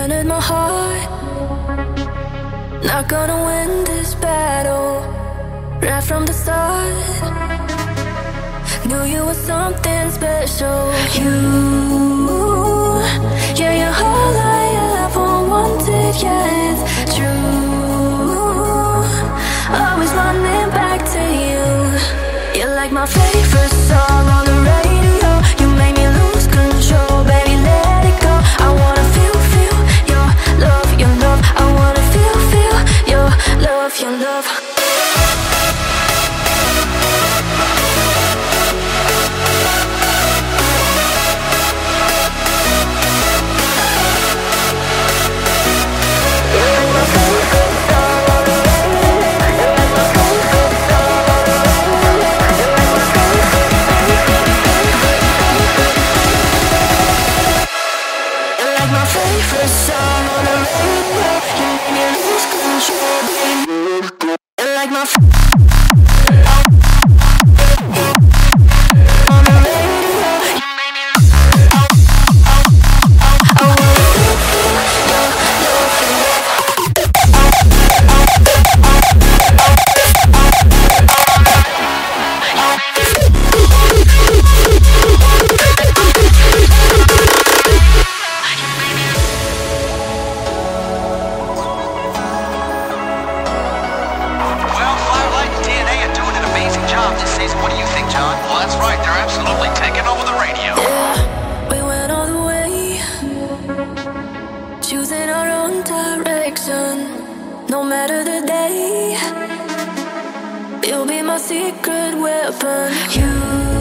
entered my heart. Not gonna win this battle. Right from the start, knew you were something special. You, yeah, you're all I ever wanted. Yeah, it's true. Always running back to you. You're like my favorite song 90s. What do you think, John? Well, that's right. They're absolutely taking over the radio. Yeah, we went all the way, choosing our own direction, no matter the day. You'll be my secret weapon. You.